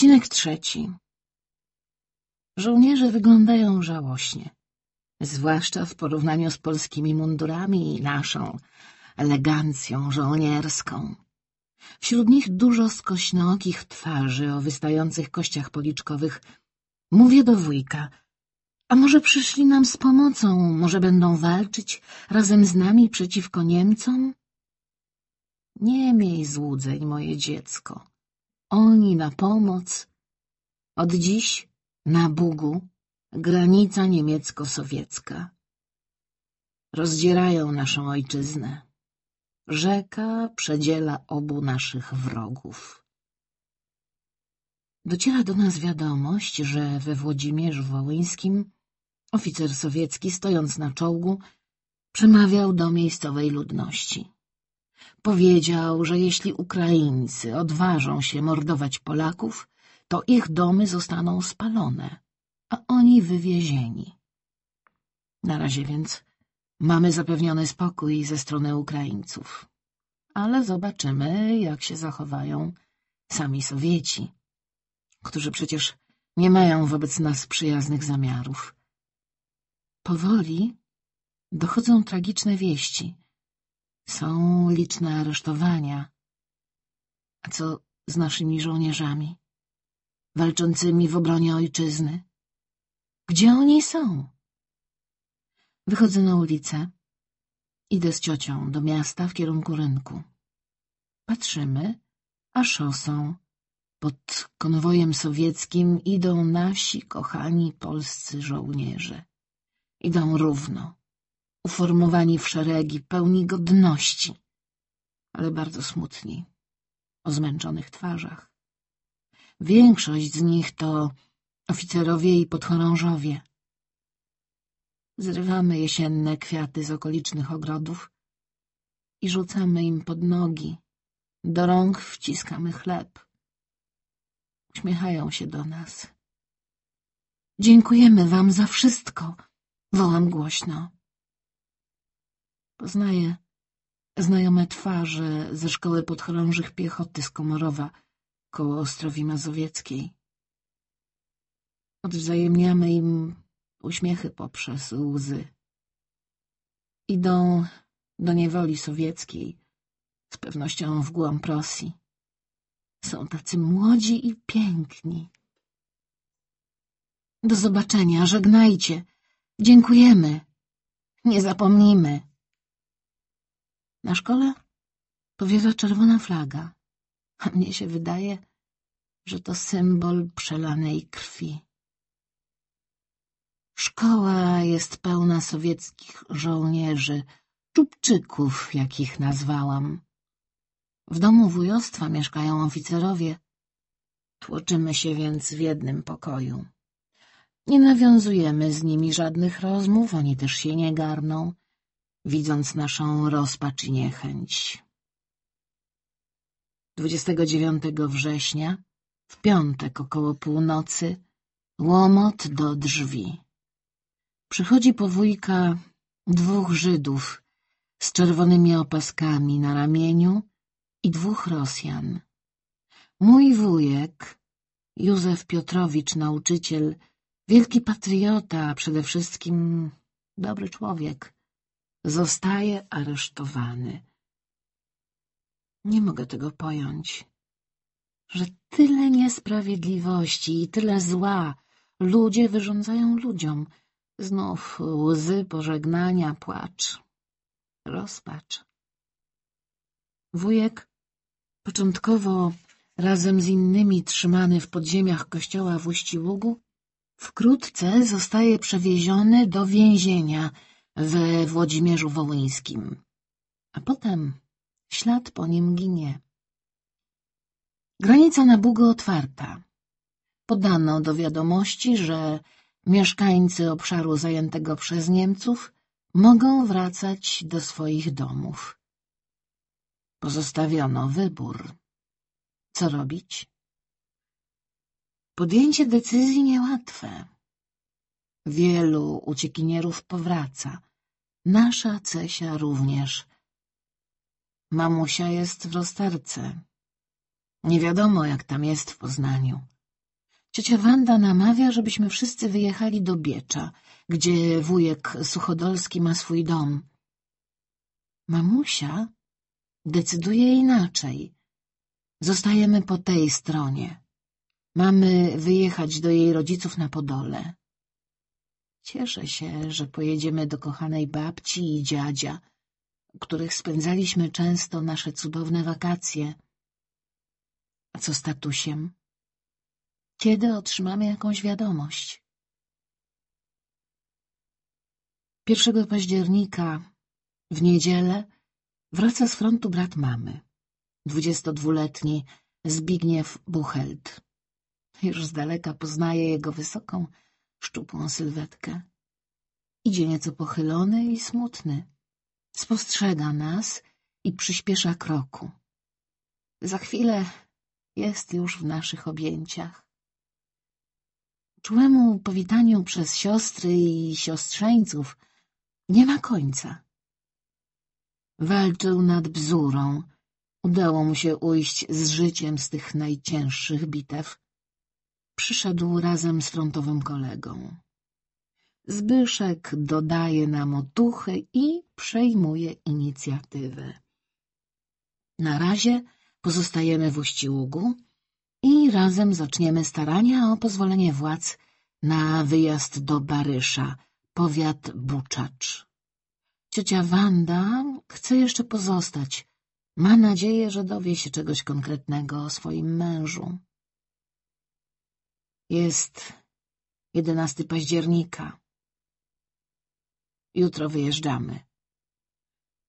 Odcinek trzeci. Żołnierze wyglądają żałośnie, zwłaszcza w porównaniu z polskimi mundurami i naszą elegancją żołnierską. Wśród nich dużo skośnookich twarzy o wystających kościach policzkowych. Mówię do wujka, a może przyszli nam z pomocą, może będą walczyć razem z nami przeciwko Niemcom? Nie miej złudzeń, moje dziecko. Oni na pomoc. Od dziś na Bugu granica niemiecko-sowiecka. Rozdzierają naszą ojczyznę. Rzeka przedziela obu naszych wrogów. Dociera do nas wiadomość, że we Włodzimierzu Wołyńskim oficer sowiecki, stojąc na czołgu, przemawiał do miejscowej ludności. Powiedział, że jeśli Ukraińcy odważą się mordować Polaków, to ich domy zostaną spalone, a oni wywiezieni. Na razie więc mamy zapewniony spokój ze strony Ukraińców, ale zobaczymy, jak się zachowają sami Sowieci, którzy przecież nie mają wobec nas przyjaznych zamiarów. Powoli dochodzą tragiczne wieści. Są liczne aresztowania. A co z naszymi żołnierzami? Walczącymi w obronie ojczyzny? Gdzie oni są? Wychodzę na ulicę. Idę z ciocią do miasta w kierunku rynku. Patrzymy, a szosą pod konwojem sowieckim idą nasi kochani polscy żołnierze. Idą równo, uformowani w szeregi, pełni godności, ale bardzo smutni, o zmęczonych twarzach. Większość z nich to oficerowie i podchorążowie. Zrywamy jesienne kwiaty z okolicznych ogrodów i rzucamy im pod nogi. Do rąk wciskamy chleb. Uśmiechają się do nas. Dziękujemy wam za wszystko, wołam głośno. Poznaję znajome twarze ze szkoły podchorążych piechoty z Komorowa koło Ostrowi Mazowieckiej. Odwzajemniamy im uśmiechy poprzez łzy. Idą do niewoli sowieckiej, z pewnością w głąb Rosji. Są tacy młodzi i piękni. Do zobaczenia, żegnajcie. Dziękujemy. Nie zapomnimy. Na szkole powiewa czerwona flaga, a mnie się wydaje, że to symbol przelanej krwi. Szkoła jest pełna sowieckich żołnierzy, czubczyków, jakich nazwałam. W domu wujostwa mieszkają oficerowie. Tłoczymy się więc w jednym pokoju. Nie nawiązujemy z nimi żadnych rozmów, oni też się nie garną, widząc naszą rozpacz i niechęć. 29 września, w piątek około północy, łomot do drzwi. Przychodzi po wujka dwóch Żydów z czerwonymi opaskami na ramieniu i dwóch Rosjan. Mój wujek, Józef Piotrowicz, nauczyciel, wielki patriota, a przede wszystkim dobry człowiek, zostaje aresztowany. Nie mogę tego pojąć, że tyle niesprawiedliwości i tyle zła ludzie wyrządzają ludziom. Znów łzy pożegnania, płacz, rozpacz. Wujek, początkowo razem z innymi trzymany w podziemiach kościoła w Uściługu, wkrótce zostaje przewieziony do więzienia we Włodzimierzu Wołyńskim, a potem ślad po nim ginie. Granica na Bugo otwarta. Podano do wiadomości, że mieszkańcy obszaru zajętego przez Niemców mogą wracać do swoich domów. Pozostawiono wybór. Co robić? Podjęcie decyzji niełatwe. Wielu uciekinierów powraca. Nasza Cesia również. Mamusia jest w rozterce. Nie wiadomo, jak tam jest w Poznaniu. Ciocia Wanda namawia, żebyśmy wszyscy wyjechali do Biecza, gdzie wujek Suchodolski ma swój dom. Mamusia decyduje inaczej. Zostajemy po tej stronie. Mamy wyjechać do jej rodziców na Podole. Cieszę się, że pojedziemy do kochanej babci i dziadzia, których spędzaliśmy często nasze cudowne wakacje. A co z tatusiem? Kiedy otrzymamy jakąś wiadomość? 1 października, w niedzielę, wraca z frontu brat mamy, dwudziestodwuletni Zbigniew Buchelt. Już z daleka poznaje jego wysoką, szczupłą sylwetkę. Idzie nieco pochylony i smutny. Spostrzega nas i przyspiesza kroku. Za chwilę jest już w naszych objęciach. Czułemu powitaniu przez siostry i siostrzeńców nie ma końca. Walczył nad bzurą. Udało mu się ujść z życiem z tych najcięższych bitew. Przyszedł razem z frontowym kolegą. Zbyszek dodaje nam otuchy i przejmuje inicjatywę. Na razie pozostajemy w Uściługu i razem zaczniemy starania o pozwolenie władz na wyjazd do Barysza, powiat Buczacz. Ciocia Wanda chce jeszcze pozostać. Ma nadzieję, że dowie się czegoś konkretnego o swoim mężu. Jest jedenasty października. Jutro wyjeżdżamy.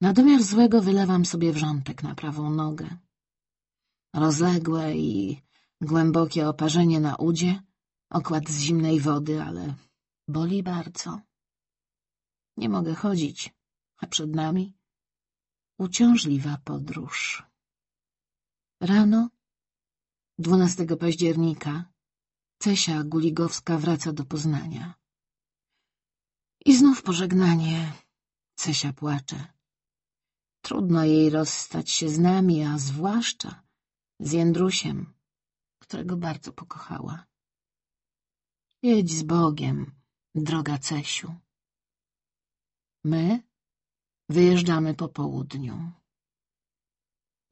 Na domiar złego wylewam sobie wrzątek na prawą nogę. Rozległe i głębokie oparzenie na udzie, okład z zimnej wody, ale boli bardzo. Nie mogę chodzić, a przed nami uciążliwa podróż. Rano, 12 października, Cesia Guligowska wraca do Poznania. I znów pożegnanie. Cesia płacze. Trudno jej rozstać się z nami, a zwłaszcza z Jędrusiem, którego bardzo pokochała. Jedź z Bogiem, droga Cesiu. My wyjeżdżamy po południu.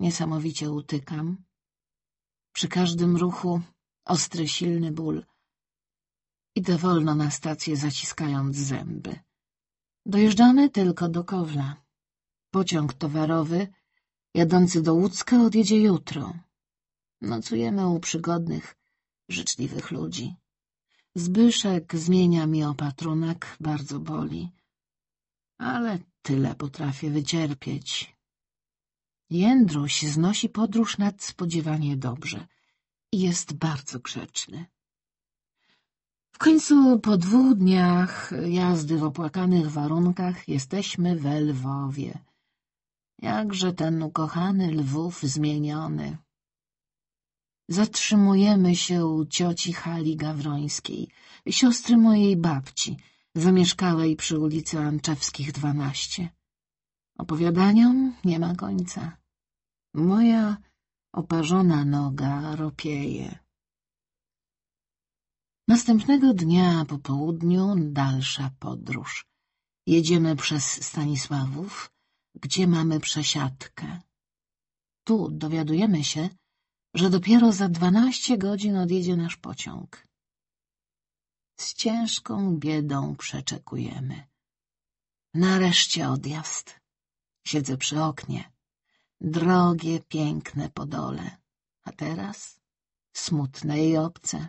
Niesamowicie utykam. Przy każdym ruchu ostry, silny ból. Idę wolno na stację, zaciskając zęby. Dojeżdżamy tylko do Kowla. Pociąg towarowy, jadący do Łódzka, odjedzie jutro. Nocujemy u przygodnych, życzliwych ludzi. Zbyszek zmienia mi opatrunek, bardzo boli. Ale tyle potrafię wycierpieć. Jędruś znosi podróż nadspodziewanie dobrze jest bardzo grzeczny. W końcu po dwóch dniach jazdy w opłakanych warunkach jesteśmy w Lwowie. Jakże ten ukochany Lwów zmieniony. Zatrzymujemy się u cioci Hali Gawrońskiej, siostry mojej babci, zamieszkałej przy ulicy Anczewskich dwanaście. Opowiadaniom nie ma końca. Moja oparzona noga ropieje. Następnego dnia po południu dalsza podróż. Jedziemy przez Stanisławów, gdzie mamy przesiadkę. Tu dowiadujemy się, że dopiero za dwanaście godzin odjedzie nasz pociąg. Z ciężką biedą przeczekujemy. Nareszcie odjazd. Siedzę przy oknie. Drogie, piękne Podole. A teraz smutne i obce.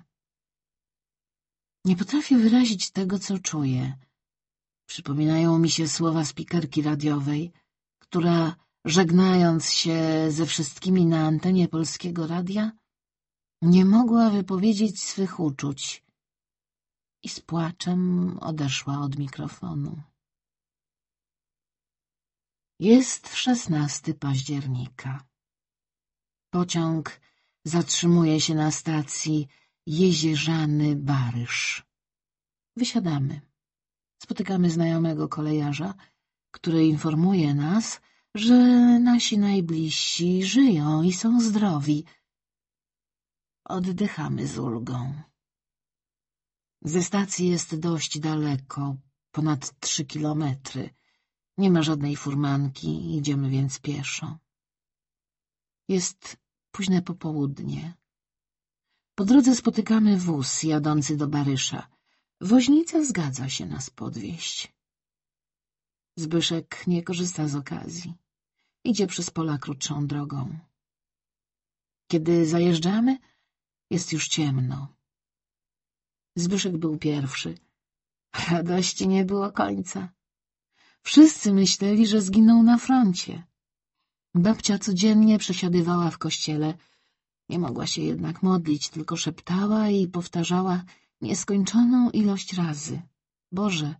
Nie potrafię wyrazić tego, co czuję. Przypominają mi się słowa spikerki radiowej, która, żegnając się ze wszystkimi na antenie polskiego radia, nie mogła wypowiedzieć swych uczuć i z płaczem odeszła od mikrofonu. Jest szesnasty października. Pociąg zatrzymuje się na stacji Jezierzany-Barysz. Wysiadamy. Spotykamy znajomego kolejarza, który informuje nas, że nasi najbliżsi żyją i są zdrowi. Oddychamy z ulgą. Ze stacji jest dość daleko, ponad trzy kilometry. Nie ma żadnej furmanki, idziemy więc pieszo. Jest późne popołudnie. Po drodze spotykamy wóz jadący do Barysza. Woźnica zgadza się nas podwieźć. Zbyszek nie korzysta z okazji. Idzie przez pola krótszą drogą. Kiedy zajeżdżamy, jest już ciemno. Zbyszek był pierwszy. Radości nie było końca. Wszyscy myśleli, że zginął na froncie. Babcia codziennie przesiadywała w kościele. Nie mogła się jednak modlić, tylko szeptała i powtarzała nieskończoną ilość razy. Boże,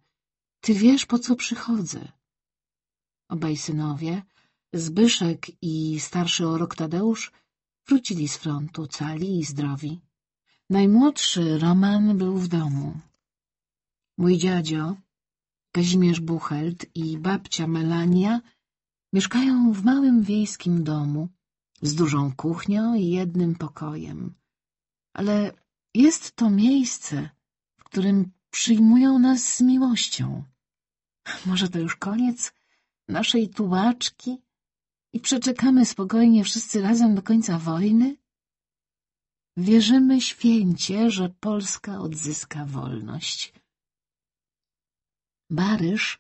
Ty wiesz, po co przychodzę. Obaj synowie, Zbyszek i starszy o rok Tadeusz, wrócili z frontu cali i zdrowi. Najmłodszy, Roman, był w domu. Mój dziadzio, Kazimierz Buchelt i babcia Melania mieszkają w małym wiejskim domu z dużą kuchnią i jednym pokojem. Ale jest to miejsce, w którym przyjmują nas z miłością. Może to już koniec naszej tułaczki i przeczekamy spokojnie wszyscy razem do końca wojny? Wierzymy święcie, że Polska odzyska wolność. Baryż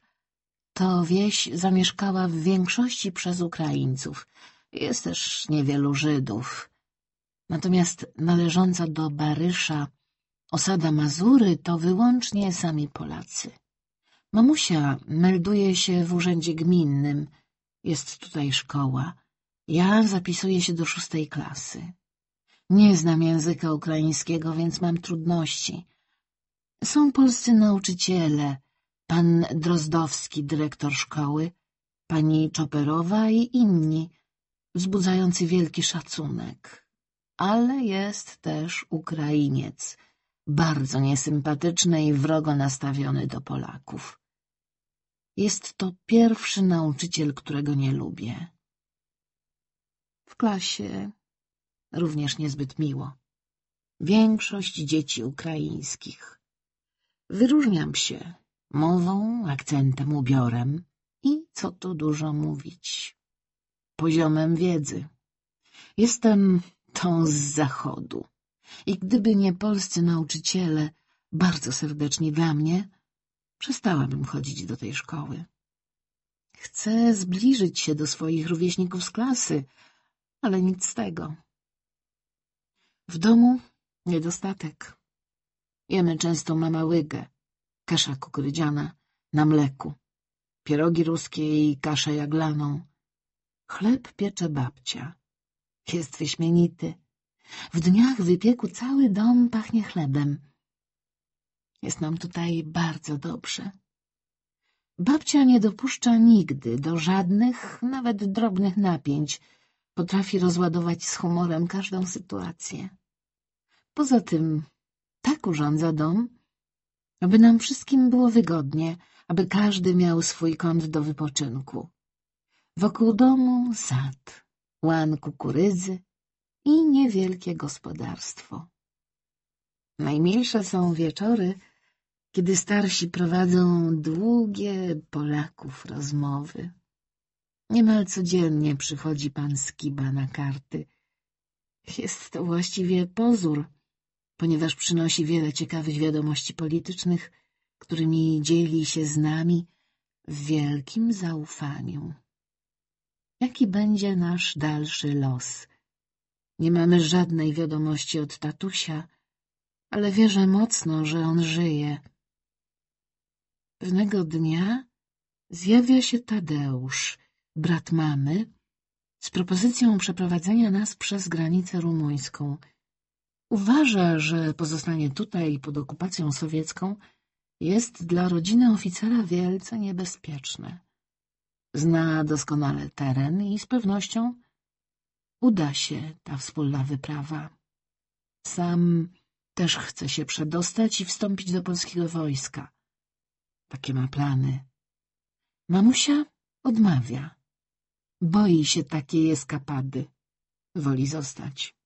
to wieś zamieszkała w większości przez Ukraińców. Jest też niewielu Żydów. Natomiast należąca do Barysza osada Mazury to wyłącznie sami Polacy. Mamusia melduje się w urzędzie gminnym. Jest tutaj szkoła. Ja zapisuję się do szóstej klasy. Nie znam języka ukraińskiego, więc mam trudności. Są polscy nauczyciele, pan Drozdowski, dyrektor szkoły, pani Czoperowa i inni, wzbudzający wielki szacunek. Ale jest też Ukrainiec, bardzo niesympatyczny i wrogo nastawiony do Polaków. Jest to pierwszy nauczyciel, którego nie lubię. W klasie również niezbyt miło. Większość dzieci ukraińskich. Wyróżniam się mową, akcentem, ubiorem i, co tu dużo mówić, poziomem wiedzy. Jestem tą z zachodu i gdyby nie polscy nauczyciele, bardzo serdeczni dla mnie, przestałabym chodzić do tej szkoły. Chcę zbliżyć się do swoich rówieśników z klasy, ale nic z tego. W domu niedostatek. Jemy często mama łygę, kasza kukurydziana na mleku, pierogi ruskie i kaszę jaglaną. Chleb piecze babcia. Jest wyśmienity. W dniach wypieku cały dom pachnie chlebem. Jest nam tutaj bardzo dobrze. Babcia nie dopuszcza nigdy do żadnych, nawet drobnych napięć. Potrafi rozładować z humorem każdą sytuację. Poza tym tak urządza dom, aby nam wszystkim było wygodnie, aby każdy miał swój kąt do wypoczynku. Wokół domu sad, łan kukurydzy i niewielkie gospodarstwo. Najmilsze są wieczory, kiedy starsi prowadzą długie Polaków rozmowy. Niemal codziennie przychodzi pan Skiba na karty. Jest to właściwie pozór, ponieważ przynosi wiele ciekawych wiadomości politycznych, którymi dzieli się z nami w wielkim zaufaniu. Jaki będzie nasz dalszy los? Nie mamy żadnej wiadomości od tatusia, ale wierzę mocno, że on żyje. Pewnego dnia zjawia się Tadeusz, brat mamy, z propozycją przeprowadzenia nas przez granicę rumuńską. Uważa, że pozostanie tutaj pod okupacją sowiecką jest dla rodziny oficera wielce niebezpieczne. Zna doskonale teren i z pewnością uda się ta wspólna wyprawa. Sam też chce się przedostać i wstąpić do polskiego wojska. Takie ma plany. Mamusia odmawia. Boi się takiej eskapady. Woli zostać.